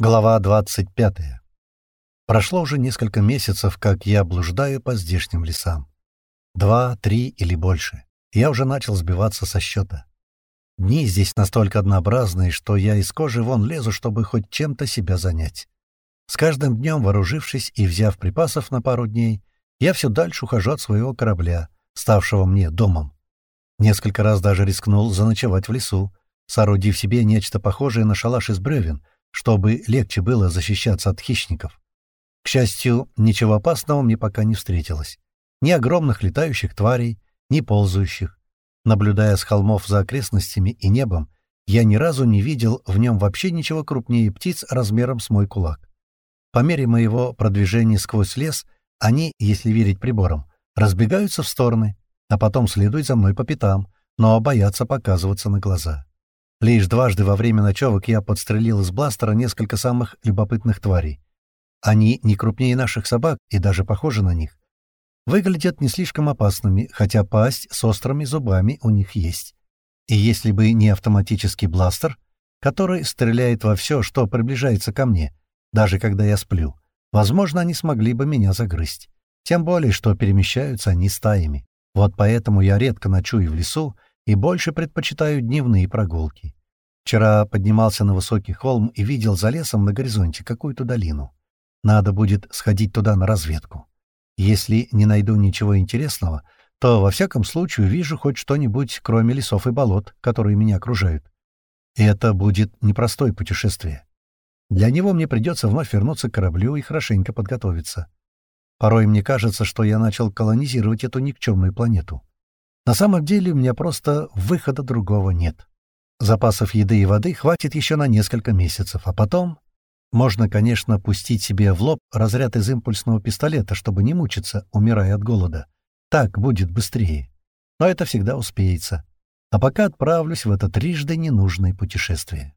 Глава 25. Прошло уже несколько месяцев, как я блуждаю по здешним лесам. Два, три или больше. Я уже начал сбиваться со счета. Дни здесь настолько однообразные, что я из кожи вон лезу, чтобы хоть чем-то себя занять. С каждым днем, вооружившись и взяв припасов на пару дней, я все дальше ухожу от своего корабля, ставшего мне домом. Несколько раз даже рискнул заночевать в лесу, соорудив себе нечто похожее на шалаш из бревен — чтобы легче было защищаться от хищников. К счастью, ничего опасного мне пока не встретилось. Ни огромных летающих тварей, ни ползающих. Наблюдая с холмов за окрестностями и небом, я ни разу не видел в нем вообще ничего крупнее птиц размером с мой кулак. По мере моего продвижения сквозь лес, они, если верить приборам, разбегаются в стороны, а потом следуют за мной по пятам, но боятся показываться на глаза. Лишь дважды во время ночевок я подстрелил из бластера несколько самых любопытных тварей. Они не крупнее наших собак и даже похожи на них. Выглядят не слишком опасными, хотя пасть с острыми зубами у них есть. И если бы не автоматический бластер, который стреляет во все, что приближается ко мне, даже когда я сплю, возможно, они смогли бы меня загрызть. Тем более, что перемещаются они стаями. Вот поэтому я редко ночую в лесу и больше предпочитаю дневные прогулки. Вчера поднимался на высокий холм и видел за лесом на горизонте какую-то долину. Надо будет сходить туда на разведку. Если не найду ничего интересного, то, во всяком случае, вижу хоть что-нибудь, кроме лесов и болот, которые меня окружают. И это будет непростое путешествие. Для него мне придется вновь вернуться к кораблю и хорошенько подготовиться. Порой мне кажется, что я начал колонизировать эту никчемную планету. На самом деле у меня просто выхода другого нет. Запасов еды и воды хватит еще на несколько месяцев, а потом... Можно, конечно, пустить себе в лоб разряд из импульсного пистолета, чтобы не мучиться, умирая от голода. Так будет быстрее. Но это всегда успеется. А пока отправлюсь в это трижды ненужное путешествие.